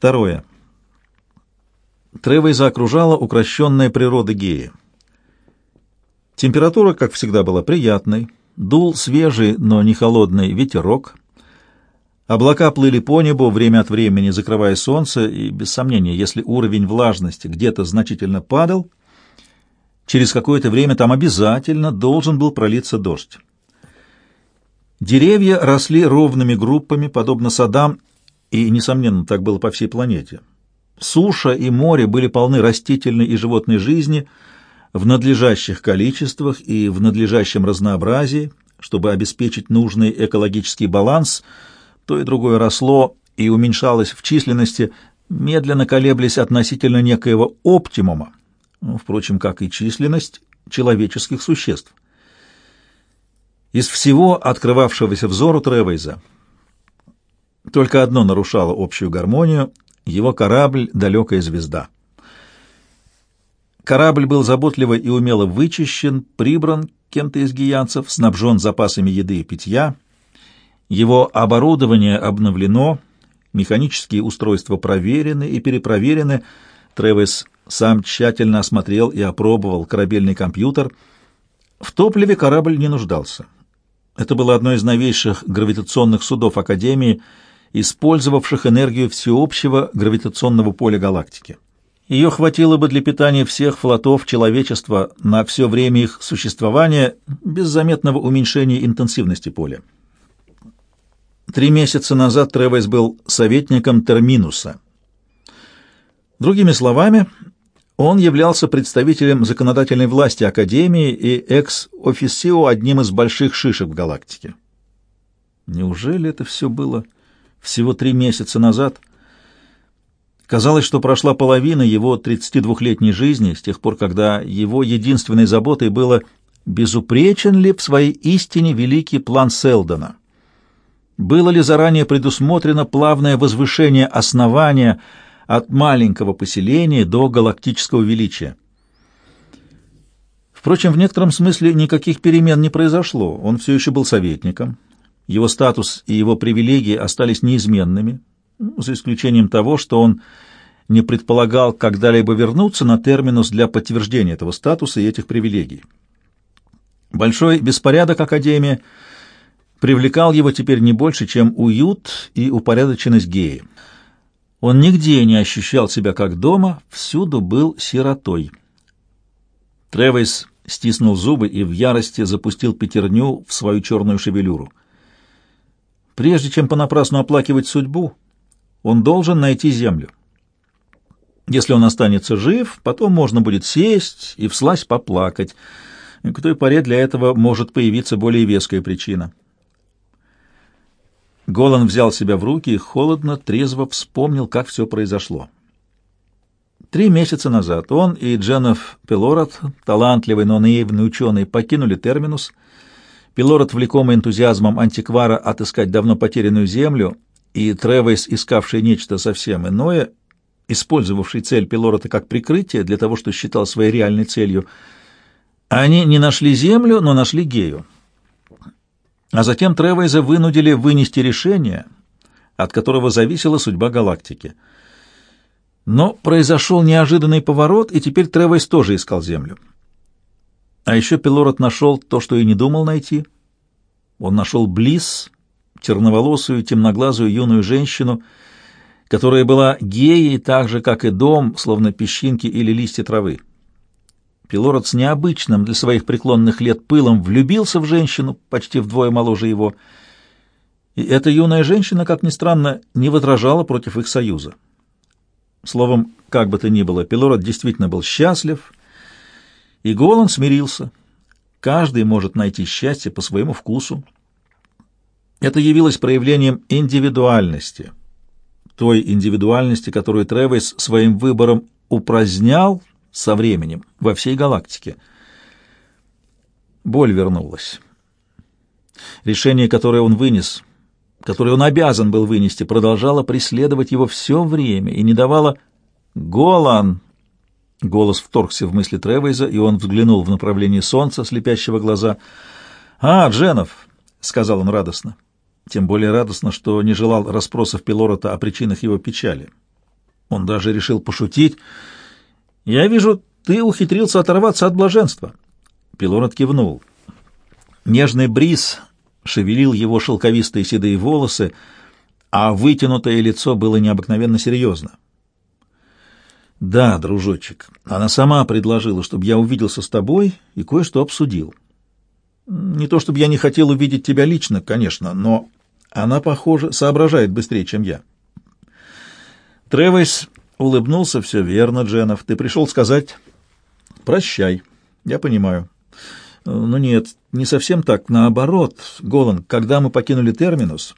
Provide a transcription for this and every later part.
Второе. Тревейза окружала укращенная природа геи. Температура, как всегда, была приятной, дул свежий, но не холодный ветерок. Облака плыли по небу, время от времени закрывая солнце, и, без сомнения, если уровень влажности где-то значительно падал, через какое-то время там обязательно должен был пролиться дождь. Деревья росли ровными группами, подобно садам, и, несомненно, так было по всей планете. Суша и море были полны растительной и животной жизни в надлежащих количествах и в надлежащем разнообразии, чтобы обеспечить нужный экологический баланс, то и другое росло и уменьшалось в численности, медленно колеблясь относительно некоего оптимума, впрочем, как и численность человеческих существ. Из всего открывавшегося взору Тревейза только одно нарушало общую гармонию — его корабль — далекая звезда. Корабль был заботливо и умело вычищен, прибран кем-то из гиянцев, снабжен запасами еды и питья. Его оборудование обновлено, механические устройства проверены и перепроверены. Тревес сам тщательно осмотрел и опробовал корабельный компьютер. В топливе корабль не нуждался. Это было одно из новейших гравитационных судов Академии — использовавших энергию всеобщего гравитационного поля галактики. Ее хватило бы для питания всех флотов человечества на все время их существования без заметного уменьшения интенсивности поля. Три месяца назад Тревес был советником Терминуса. Другими словами, он являлся представителем законодательной власти Академии и экс-офисио одним из больших шишек в галактике. Неужели это все было всего три месяца назад. Казалось, что прошла половина его 32-летней жизни, с тех пор, когда его единственной заботой было, безупречен ли в своей истине великий план Селдона. Было ли заранее предусмотрено плавное возвышение основания от маленького поселения до галактического величия? Впрочем, в некотором смысле никаких перемен не произошло. Он все еще был советником, его статус и его привилегии остались неизменными, за исключением того, что он не предполагал когда-либо вернуться на терминус для подтверждения этого статуса и этих привилегий. Большой беспорядок Академии привлекал его теперь не больше, чем уют и упорядоченность геи. Он нигде не ощущал себя как дома, всюду был сиротой. Тревис стиснул зубы и в ярости запустил пятерню в свою черную шевелюру. Прежде чем понапрасну оплакивать судьбу, он должен найти землю. Если он останется жив, потом можно будет сесть и вслась поплакать. К той поре для этого может появиться более веская причина. Голан взял себя в руки и холодно, трезво вспомнил, как все произошло. Три месяца назад он и Дженнеф Пелорат, талантливый, но наивный ученый, покинули Терминус — Пилор, отвлекомый энтузиазмом антиквара отыскать давно потерянную землю, и Тревейс, искавший нечто совсем иное, использовавший цель Пилорота как прикрытие для того, что считал своей реальной целью, они не нашли землю, но нашли Гею. А затем Тревейза вынудили вынести решение, от которого зависела судьба галактики. Но произошел неожиданный поворот, и теперь Тревейс тоже искал землю. А еще Пилород нашел то, что и не думал найти. Он нашел Близ, черноволосую, темноглазую юную женщину, которая была геей так же, как и дом, словно песчинки или листья травы. Пилород с необычным для своих преклонных лет пылом влюбился в женщину, почти вдвое моложе его, и эта юная женщина, как ни странно, не возражала против их союза. Словом, как бы то ни было, Пилород действительно был счастлив — и Голан смирился. Каждый может найти счастье по своему вкусу. Это явилось проявлением индивидуальности, той индивидуальности, которую Тревис своим выбором упразднял со временем во всей галактике. Боль вернулась. Решение, которое он вынес, которое он обязан был вынести, продолжало преследовать его все время и не давало «Голан!» Голос вторгся в мысли Тревейза, и он взглянул в направлении солнца, слепящего глаза. «А, Дженов!» — сказал он радостно. Тем более радостно, что не желал расспросов Пилорота о причинах его печали. Он даже решил пошутить. «Я вижу, ты ухитрился оторваться от блаженства». Пилород кивнул. Нежный бриз шевелил его шелковистые седые волосы, а вытянутое лицо было необыкновенно серьезно. «Да, дружочек, она сама предложила, чтобы я увиделся с тобой и кое-что обсудил. Не то чтобы я не хотел увидеть тебя лично, конечно, но она, похоже, соображает быстрее, чем я». Тревис улыбнулся. «Все верно, Дженов. Ты пришел сказать «прощай». Я понимаю». «Ну нет, не совсем так. Наоборот, Голан, когда мы покинули Терминус,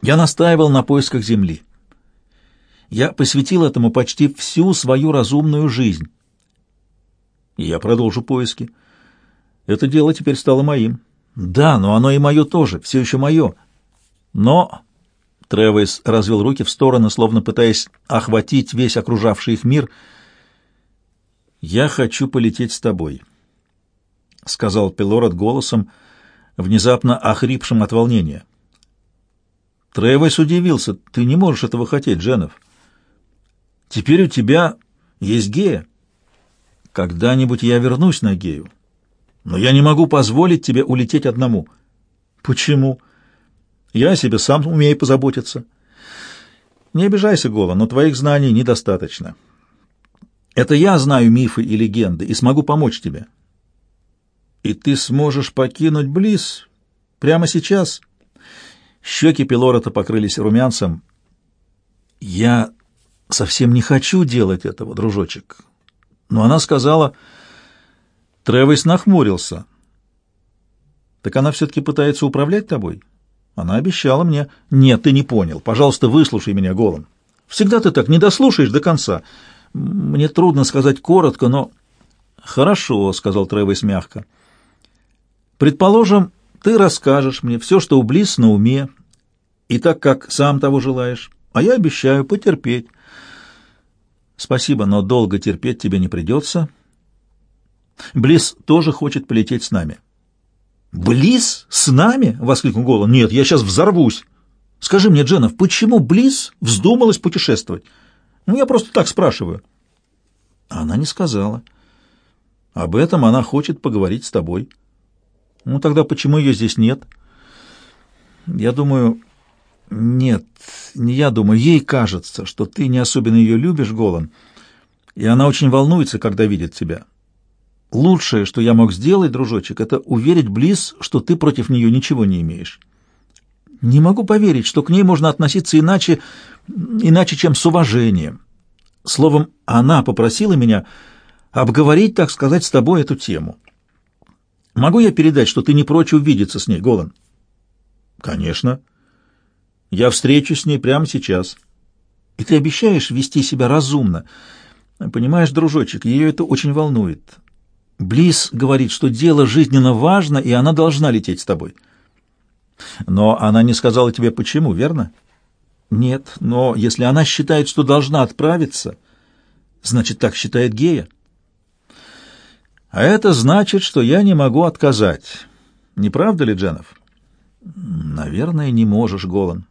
я настаивал на поисках земли. Я посвятил этому почти всю свою разумную жизнь. Я продолжу поиски. Это дело теперь стало моим. Да, но оно и мое тоже, все еще мое. Но... Тревис развел руки в стороны, словно пытаясь охватить весь окружавший их мир. «Я хочу полететь с тобой», — сказал Пелород голосом, внезапно охрипшим от волнения. Тревис удивился. «Ты не можешь этого хотеть, Дженов. Теперь у тебя есть гея. Когда-нибудь я вернусь на гею. Но я не могу позволить тебе улететь одному. Почему? Я о себе сам умею позаботиться. Не обижайся, Гола, но твоих знаний недостаточно. Это я знаю мифы и легенды и смогу помочь тебе. И ты сможешь покинуть Близ прямо сейчас — Щеки Пилорота покрылись румянцем. «Я совсем не хочу делать этого, дружочек». Но она сказала... Тревис нахмурился. «Так она все-таки пытается управлять тобой?» Она обещала мне. «Нет, ты не понял. Пожалуйста, выслушай меня голым. Всегда ты так не дослушаешь до конца. Мне трудно сказать коротко, но...» «Хорошо», — сказал Тревис мягко. «Предположим, ты расскажешь мне все, что у Близ на уме, и так как сам того желаешь, а я обещаю потерпеть. Спасибо, но долго терпеть тебе не придется. Близ тоже хочет полететь с нами. Близ с нами? воскликнул Голан. Нет, я сейчас взорвусь. Скажи мне, Дженов, почему Близ вздумалась путешествовать? Ну, я просто так спрашиваю. Она не сказала. Об этом она хочет поговорить с тобой. Ну, тогда почему ее здесь нет? Я думаю, нет, не я думаю, ей кажется, что ты не особенно ее любишь, Голан, и она очень волнуется, когда видит тебя. Лучшее, что я мог сделать, дружочек, это уверить Близ, что ты против нее ничего не имеешь. Не могу поверить, что к ней можно относиться иначе, иначе, чем с уважением. Словом, она попросила меня обговорить, так сказать, с тобой эту тему. Могу я передать, что ты не прочь увидеться с ней, Голан? Конечно. Я встречусь с ней прямо сейчас. И ты обещаешь вести себя разумно. Понимаешь, дружочек, ее это очень волнует. Близ говорит, что дело жизненно важно, и она должна лететь с тобой. Но она не сказала тебе почему, верно? Нет, но если она считает, что должна отправиться, значит, так считает Гея. А это значит, что я не могу отказать. Не правда ли, Дженов? Наверное, не можешь, Голан.